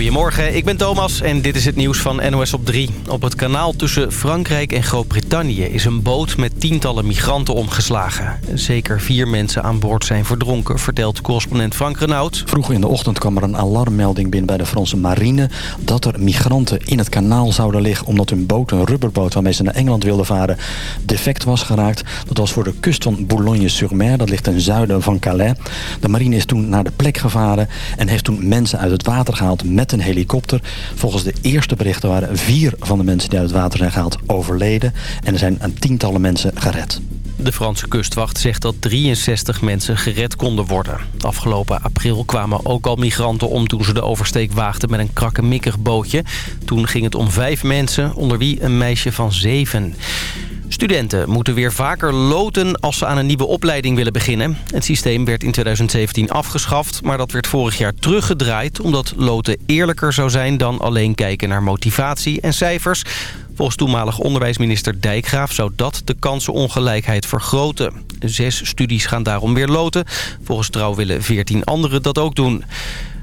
Goedemorgen, ik ben Thomas en dit is het nieuws van NOS op 3. Op het kanaal tussen Frankrijk en Groot-Brittannië is een boot met tientallen migranten omgeslagen. Zeker vier mensen aan boord zijn verdronken, vertelt correspondent Frank Renaud. Vroeg in de ochtend kwam er een alarmmelding binnen bij de Franse marine... dat er migranten in het kanaal zouden liggen omdat hun boot, een rubberboot waarmee ze naar Engeland wilden varen, defect was geraakt. Dat was voor de kust van Boulogne-sur-Mer, dat ligt ten zuiden van Calais. De marine is toen naar de plek gevaren en heeft toen mensen uit het water gehaald met een helikopter. Volgens de eerste berichten waren vier van de mensen die uit het water zijn gehaald overleden. En er zijn een tientallen mensen gered. De Franse kustwacht zegt dat 63 mensen gered konden worden. Afgelopen april kwamen ook al migranten om toen ze de oversteek waagden met een krakkemikkig bootje. Toen ging het om vijf mensen, onder wie een meisje van zeven. Studenten moeten weer vaker loten als ze aan een nieuwe opleiding willen beginnen. Het systeem werd in 2017 afgeschaft, maar dat werd vorig jaar teruggedraaid... omdat loten eerlijker zou zijn dan alleen kijken naar motivatie en cijfers. Volgens toenmalig onderwijsminister Dijkgraaf zou dat de kansenongelijkheid vergroten. Zes studies gaan daarom weer loten. Volgens Trouw willen veertien anderen dat ook doen.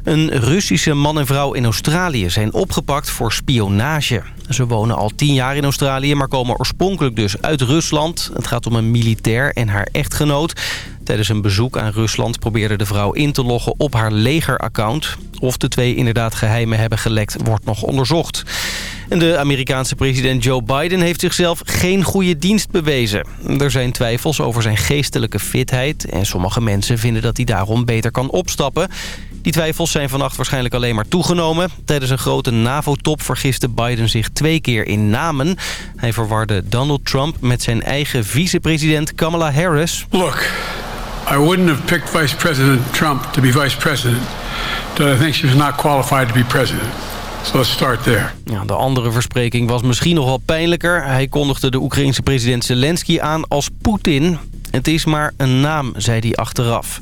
Een Russische man en vrouw in Australië zijn opgepakt voor spionage. Ze wonen al tien jaar in Australië, maar komen oorspronkelijk dus uit Rusland. Het gaat om een militair en haar echtgenoot. Tijdens een bezoek aan Rusland probeerde de vrouw in te loggen op haar legeraccount. Of de twee inderdaad geheimen hebben gelekt, wordt nog onderzocht. En de Amerikaanse president Joe Biden heeft zichzelf geen goede dienst bewezen. Er zijn twijfels over zijn geestelijke fitheid... en sommige mensen vinden dat hij daarom beter kan opstappen. Die twijfels zijn vannacht waarschijnlijk alleen maar toegenomen. Tijdens een grote NAVO-top vergiste Biden zich twee keer in namen. Hij verwarde Donald Trump met zijn eigen vicepresident Kamala Harris. Look, I wouldn't have picked Vice President Trump to be vice president... that I think she was not qualified to be president. So let's start there. Ja, de andere verspreking was misschien nog wel pijnlijker. Hij kondigde de Oekraïense president Zelensky aan als Poetin. Het is maar een naam, zei hij achteraf.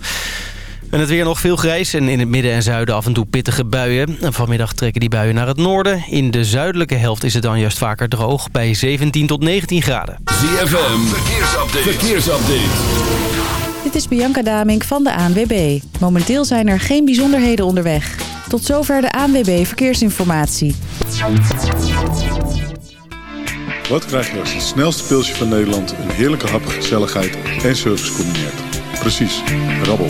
En het weer nog veel grijs en in het midden en zuiden af en toe pittige buien. En vanmiddag trekken die buien naar het noorden. In de zuidelijke helft is het dan juist vaker droog bij 17 tot 19 graden. ZFM, verkeersupdate. verkeersupdate. Dit is Bianca Damink van de ANWB. Momenteel zijn er geen bijzonderheden onderweg. Tot zover de ANWB Verkeersinformatie. Wat krijg je als het snelste pilsje van Nederland... een heerlijke hap, gezelligheid en service combineert? Precies, rabbel.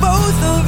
Both of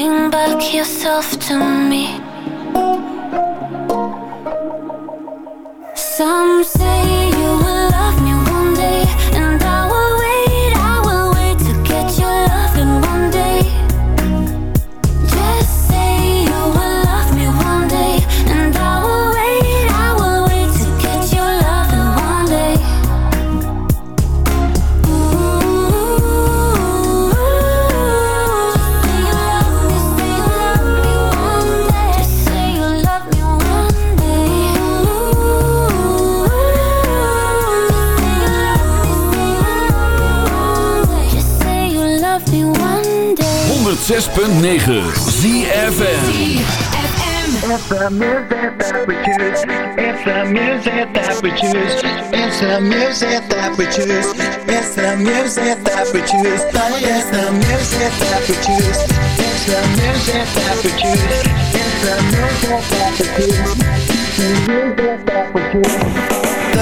bring back yourself to me. Some say 106.9 ZFN It's the music that we choose. It's the music that we choose. It's the music that we choose. It's the music that we choose. It's the music that we choose. It's the music that we choose. It's. The music that we choose.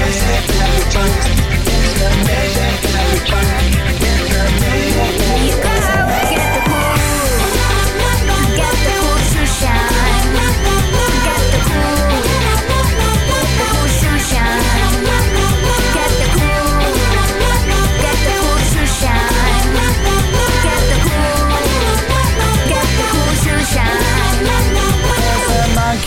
It's amazing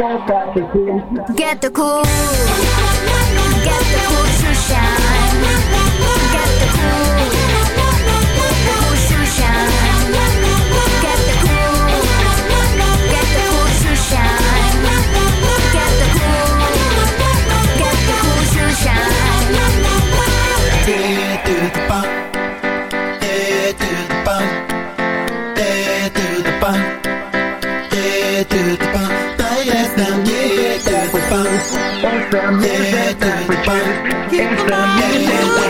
Get the cool. Get the cool to shine. Get the cool. Cool to shine. Get the cool. Get the cool to shine. Get the cool. Get the cool to shine. Esta mierda está It's Esta mierda está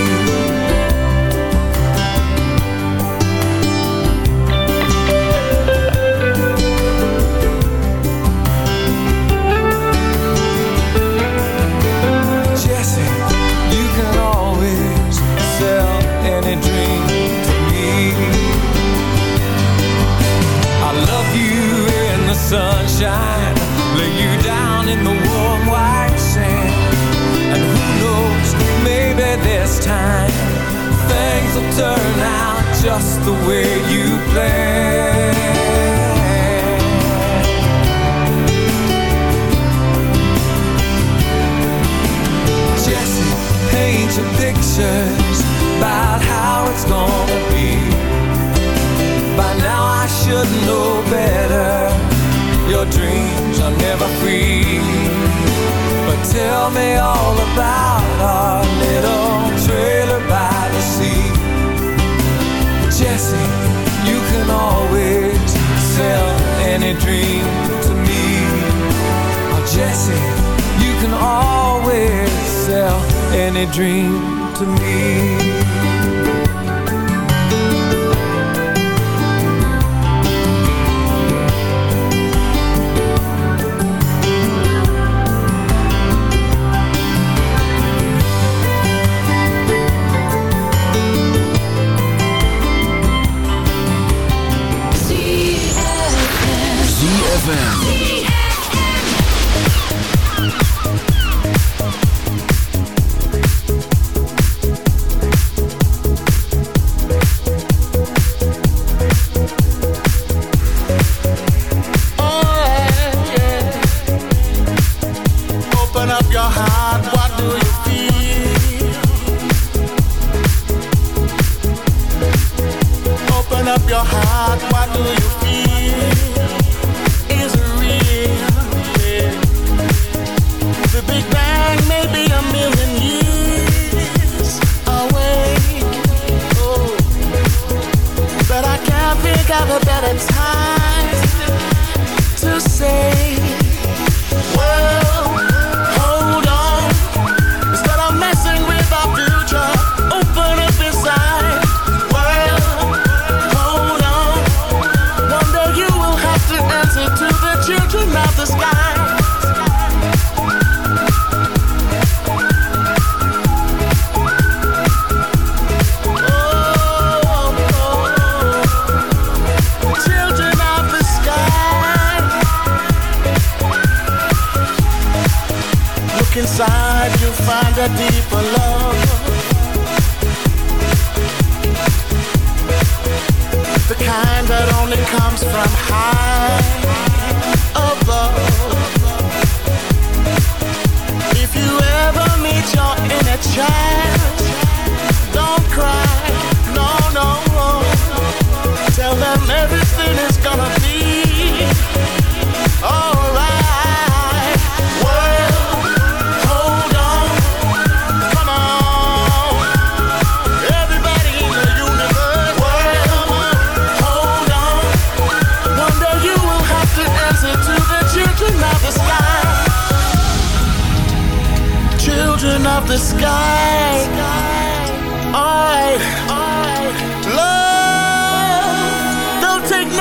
your heart, what do you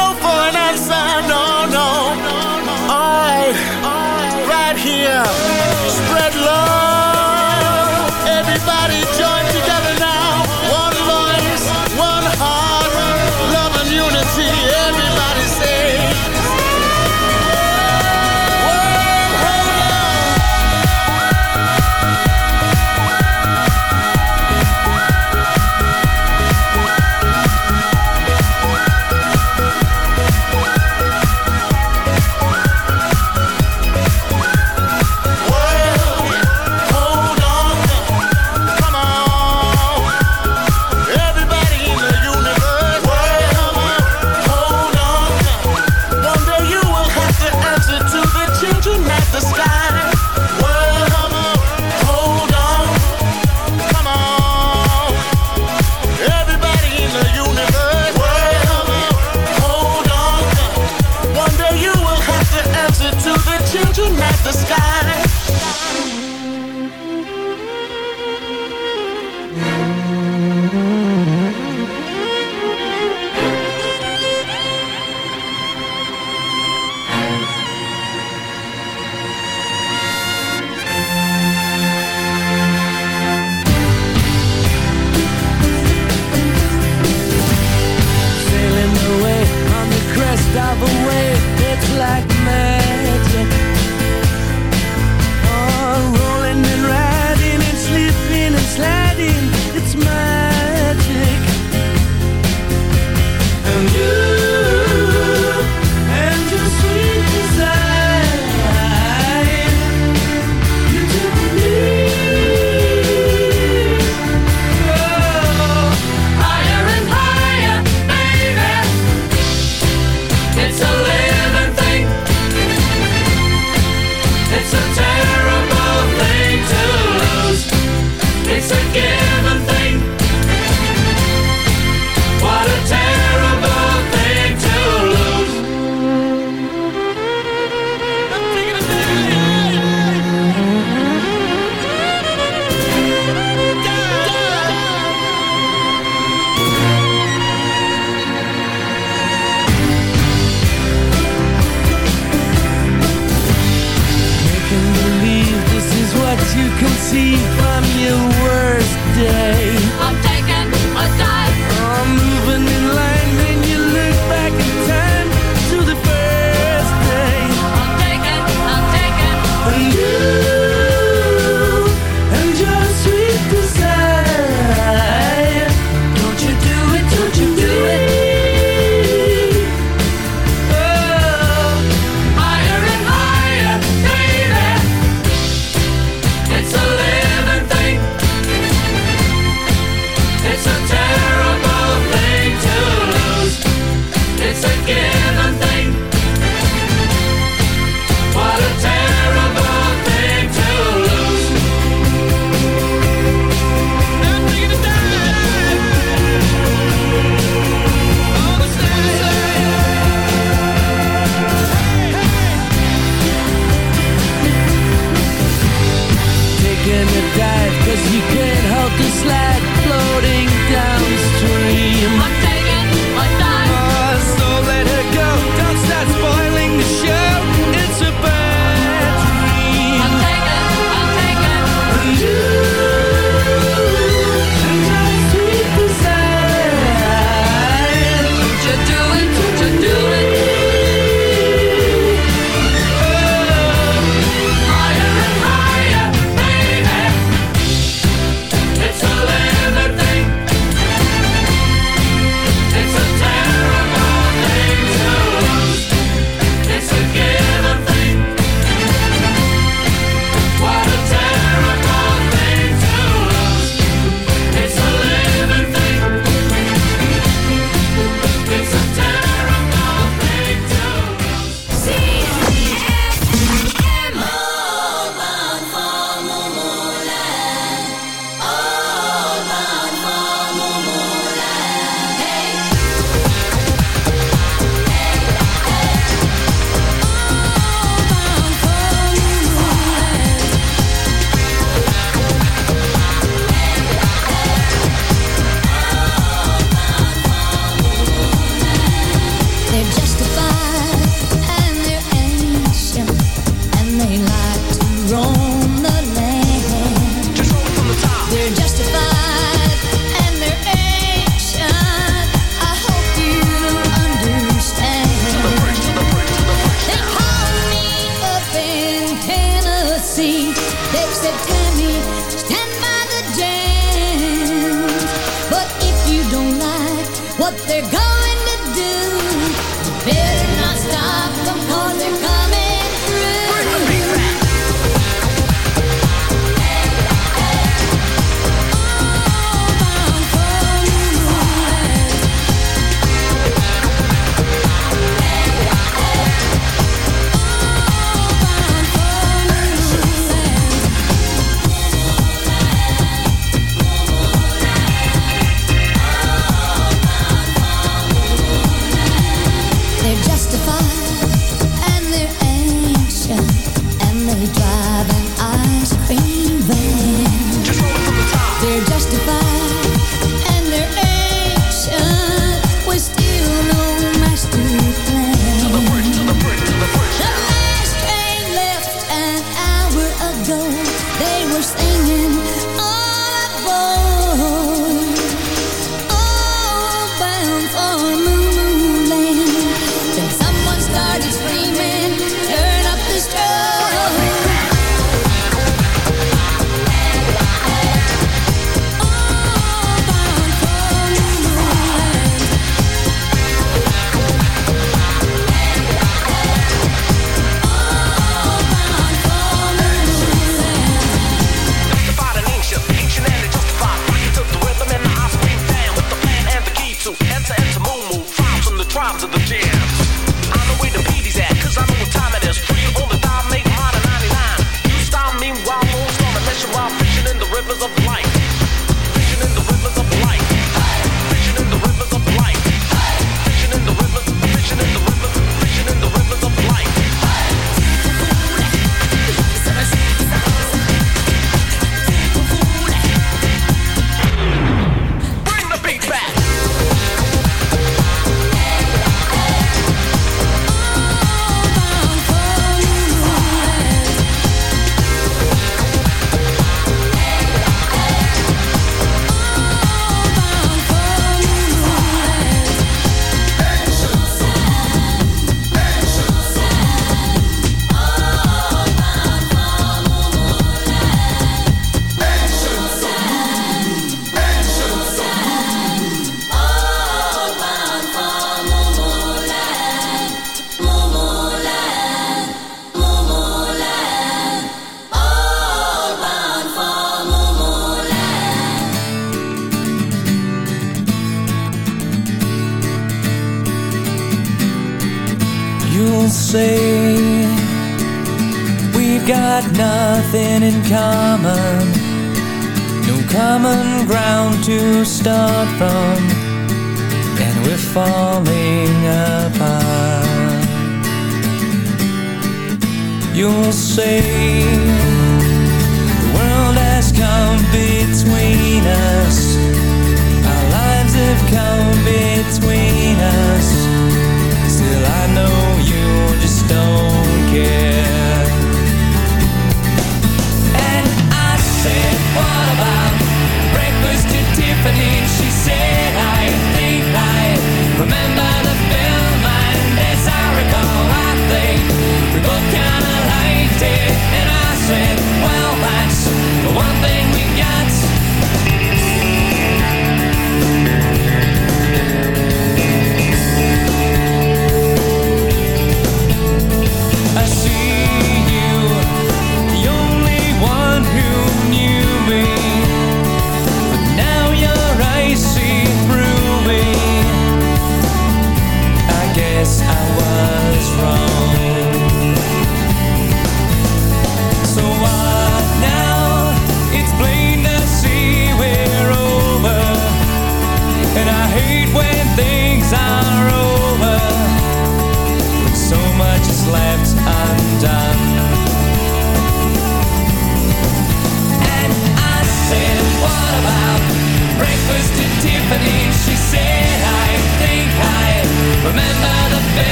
so far